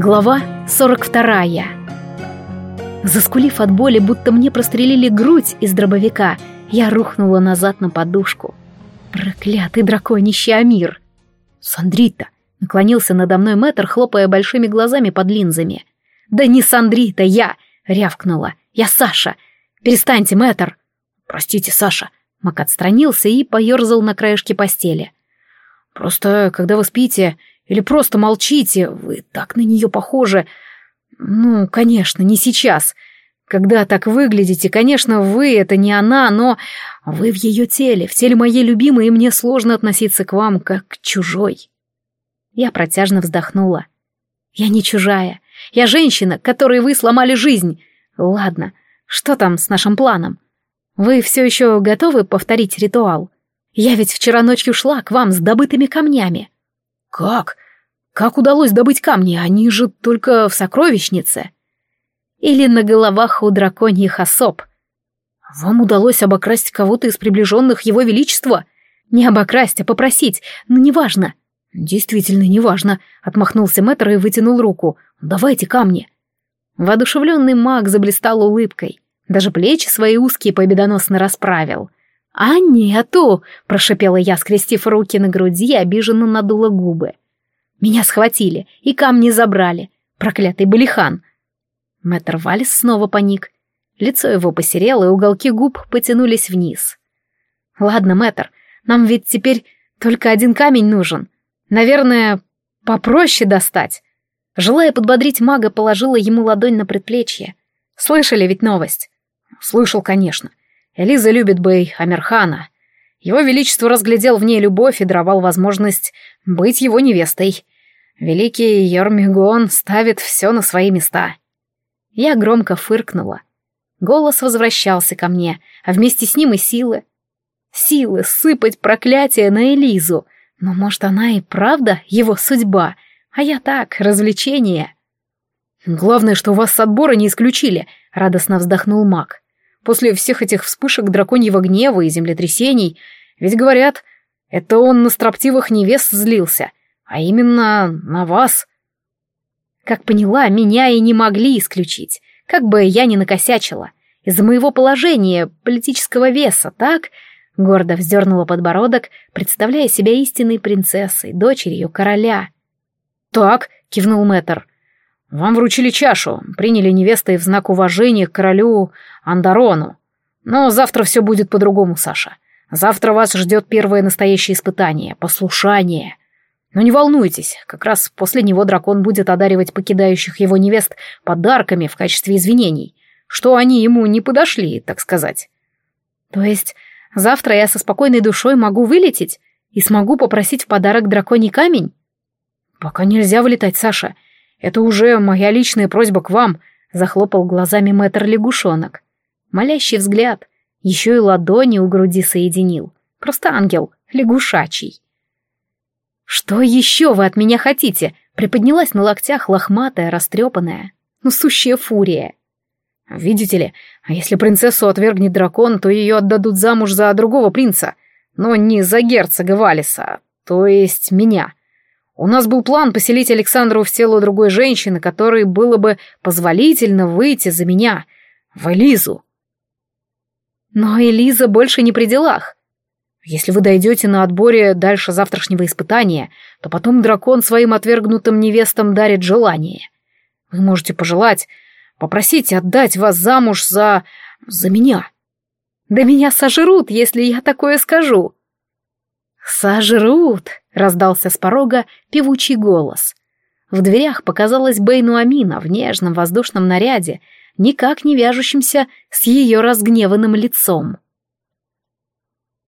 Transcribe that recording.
Глава 42. Заскулив от боли, будто мне прострелили грудь из дробовика, я рухнула назад на подушку. Проклятый драконище Амир! Сандрита! Наклонился надо мной мэтр, хлопая большими глазами под линзами. «Да не Сандрита, я!» — рявкнула. «Я Саша! Перестаньте, мэтр!» «Простите, Саша!» Мак отстранился и поерзал на краешке постели. «Просто, когда вы спите, или просто молчите, вы так на нее похожи. Ну, конечно, не сейчас. Когда так выглядите, конечно, вы — это не она, но вы в ее теле, в теле моей любимой, и мне сложно относиться к вам, как к чужой. Я протяжно вздохнула. Я не чужая. Я женщина, которой вы сломали жизнь. Ладно, что там с нашим планом? Вы все еще готовы повторить ритуал? Я ведь вчера ночью шла к вам с добытыми камнями. «Как? Как удалось добыть камни? Они же только в сокровищнице». «Или на головах у драконьих особ». «Вам удалось обокрасть кого-то из приближенных его величества?» «Не обокрасть, а попросить, но ну, неважно». «Действительно неважно», — отмахнулся мэтр и вытянул руку. «Давайте камни». Воодушевленный маг заблистал улыбкой. Даже плечи свои узкие победоносно расправил. «А нету!» — прошипела я, скрестив руки на груди, обиженно надула губы. «Меня схватили и камни забрали. Проклятый балихан!» Мэтр Валис снова паник. Лицо его посерело, и уголки губ потянулись вниз. «Ладно, мэтр, нам ведь теперь только один камень нужен. Наверное, попроще достать». Желая подбодрить мага, положила ему ладонь на предплечье. «Слышали ведь новость?» «Слышал, конечно. Элиза любит Бэй Амирхана. Его Величество разглядел в ней любовь и даровал возможность быть его невестой. Великий Йормигон ставит все на свои места. Я громко фыркнула. Голос возвращался ко мне, а вместе с ним и силы. Силы сыпать проклятие на Элизу. Но, может, она и правда его судьба, а я так, развлечение. «Главное, что вас с отбора не исключили», — радостно вздохнул маг. После всех этих вспышек драконьего гнева и землетрясений, ведь говорят, это он на строптивых невест злился, а именно на вас. Как поняла, меня и не могли исключить, как бы я ни накосячила. Из-за моего положения, политического веса, так? Гордо вздернула подбородок, представляя себя истинной принцессой, дочерью короля. «Так», — кивнул мэтр, — «вам вручили чашу, приняли невестой в знак уважения к королю Андарону. Но завтра все будет по-другому, Саша. Завтра вас ждет первое настоящее испытание — послушание. Но не волнуйтесь, как раз после него дракон будет одаривать покидающих его невест подарками в качестве извинений, что они ему не подошли, так сказать. То есть завтра я со спокойной душой могу вылететь и смогу попросить в подарок драконий камень? Пока нельзя вылетать, Саша. Это уже моя личная просьба к вам, — захлопал глазами мэтр лягушонок. Молящий взгляд, еще и ладони у груди соединил. Просто ангел, лягушачий. «Что еще вы от меня хотите?» Приподнялась на локтях лохматая, растрепанная. Ну, сущая фурия. «Видите ли, а если принцессу отвергнет дракон, то ее отдадут замуж за другого принца, но не за герцога Валиса, то есть меня. У нас был план поселить Александру в тело другой женщины, которой было бы позволительно выйти за меня, в Элизу. Но Элиза больше не при делах. Если вы дойдете на отборе дальше завтрашнего испытания, то потом дракон своим отвергнутым невестам дарит желание. Вы можете пожелать, попросить отдать вас замуж за... за меня. Да меня сожрут, если я такое скажу. «Сожрут!» — раздался с порога певучий голос. В дверях показалась Бейну Амина в нежном воздушном наряде никак не вяжущимся с ее разгневанным лицом.